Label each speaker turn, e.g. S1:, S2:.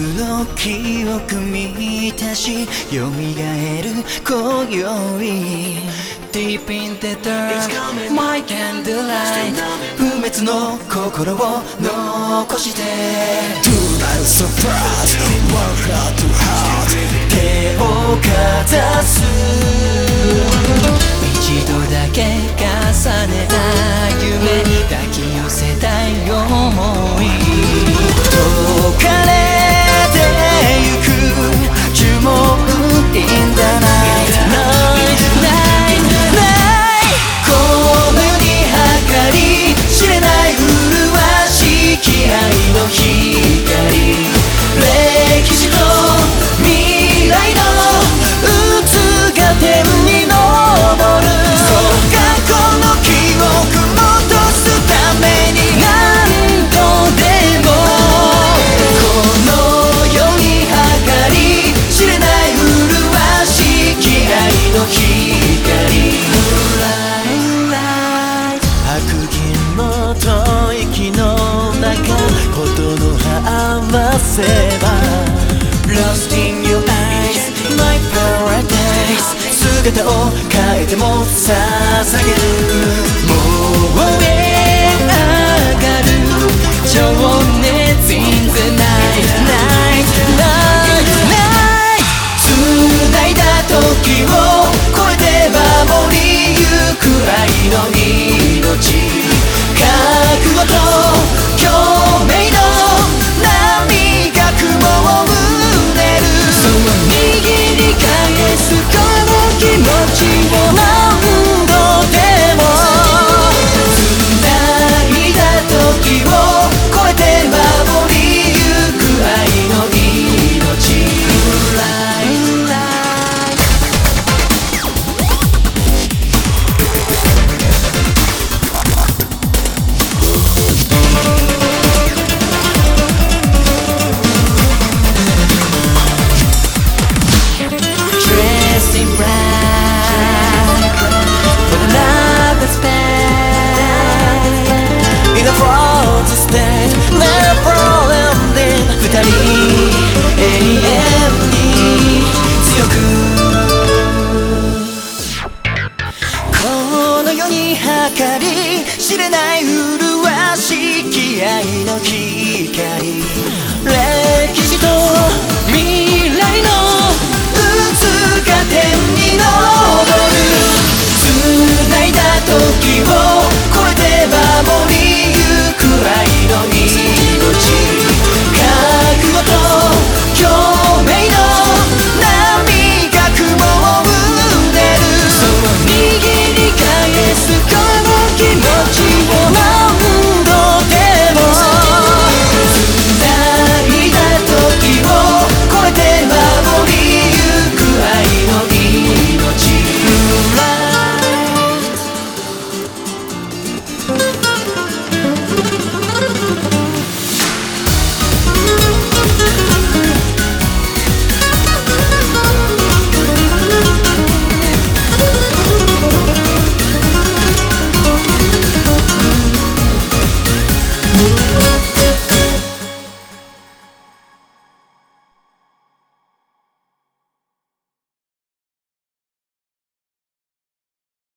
S1: の記憶満たし蘇る今宵 Deep in the dark My candlelight 不滅の心を残して
S2: Do not surprise One heart to heart
S1: 手をかざすせば Lost in your eyes My paradise 姿を変えても捧げる燃え上がる情熱 in the night night night night 繋いだ時を超えて守りゆく愛の命気持ちをかり知れない麗しき愛の日